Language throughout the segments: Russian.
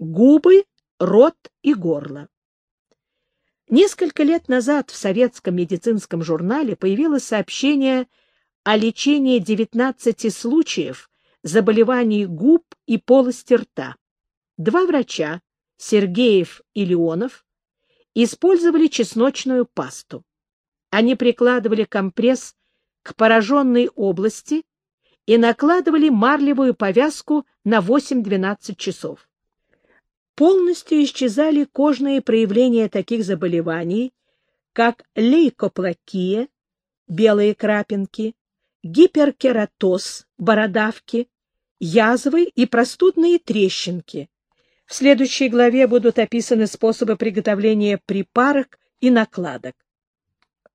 губы, рот и горло. Несколько лет назад в советском медицинском журнале появилось сообщение о лечении 19 случаев заболеваний губ и полости рта. Два врача, Сергеев и Леонов, использовали чесночную пасту. Они прикладывали компресс к пораженной области и накладывали марлевую повязку на 8-12 часов. Полностью исчезали кожные проявления таких заболеваний, как лейкоплакия, белые крапинки, гиперкератоз, бородавки, язвы и простудные трещинки. В следующей главе будут описаны способы приготовления припарок и накладок.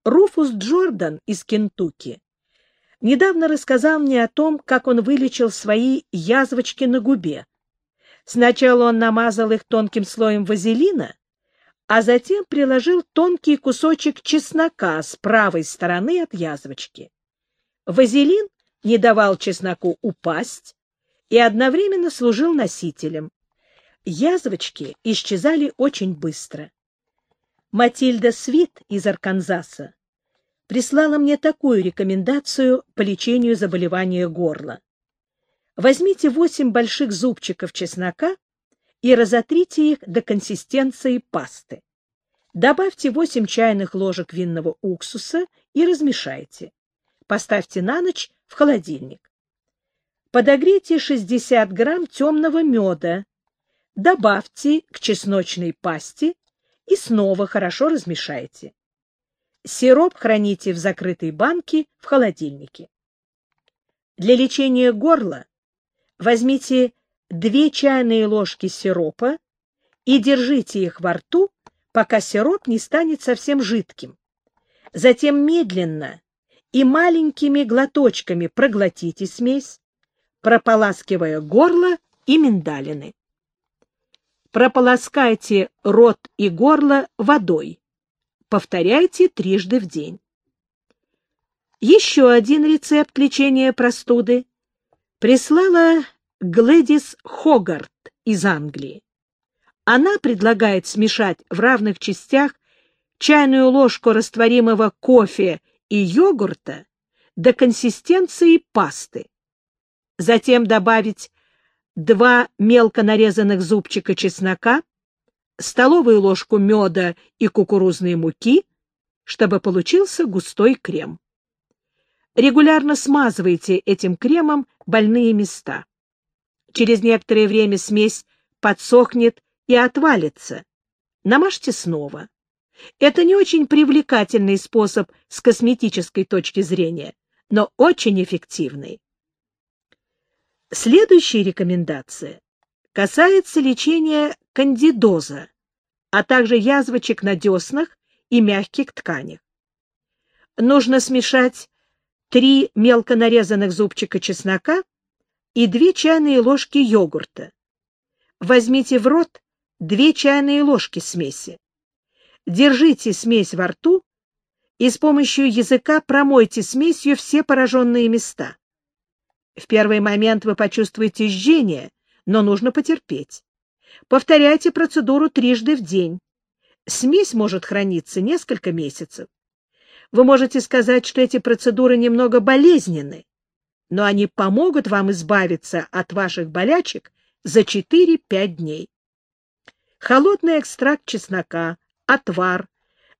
Руфус Джордан из Кентукки недавно рассказал мне о том, как он вылечил свои язвочки на губе. Сначала он намазал их тонким слоем вазелина, а затем приложил тонкий кусочек чеснока с правой стороны от язвочки. Вазелин не давал чесноку упасть и одновременно служил носителем. Язвочки исчезали очень быстро. Матильда Свит из Арканзаса прислала мне такую рекомендацию по лечению заболевания горла. Возьмите 8 больших зубчиков чеснока и разотрите их до консистенции пасты. Добавьте 8 чайных ложек винного уксуса и размешайте. Поставьте на ночь в холодильник. Подогрейте 60 грамм темного меда. Добавьте к чесночной пасте и снова хорошо размешайте. Сироп храните в закрытой банке в холодильнике. Для лечения горла возьмите 2 чайные ложки сиропа и держите их во рту, пока сироп не станет совсем жидким. Затем медленно и маленькими глоточками проглотите смесь, прополаскивая горло и миндалины. Прополоскайте рот и горло водой. Повторяйте трижды в день. Еще один рецепт лечения простуды прислала Глэдис Хогарт из Англии. Она предлагает смешать в равных частях чайную ложку растворимого кофе и йогурта до консистенции пасты. Затем добавить два мелко нарезанных зубчика чеснока, столовую ложку меда и кукурузной муки, чтобы получился густой крем. Регулярно смазывайте этим кремом больные места. Через некоторое время смесь подсохнет и отвалится. Намажьте снова. Это не очень привлекательный способ с косметической точки зрения, но очень эффективный. Следующая рекомендация касается лечения кандидоза, а также язвочек на деснах и мягких тканях. Нужно смешать 3 мелко нарезанных зубчика чеснока и 2 чайные ложки йогурта. Возьмите в рот 2 чайные ложки смеси. Держите смесь во рту и с помощью языка промойте смесью все пораженные места. В первый момент вы почувствуете жжение, но нужно потерпеть. Повторяйте процедуру трижды в день. Смесь может храниться несколько месяцев. Вы можете сказать, что эти процедуры немного болезненны, но они помогут вам избавиться от ваших болячек за 4-5 дней. Холодный экстракт чеснока, отвар,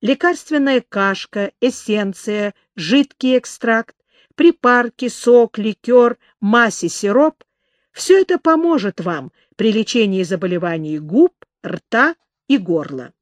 лекарственная кашка, эссенция, жидкий экстракт, припарки, сок, ликер, мазь сироп — все это поможет вам при лечении заболеваний губ, рта и горла.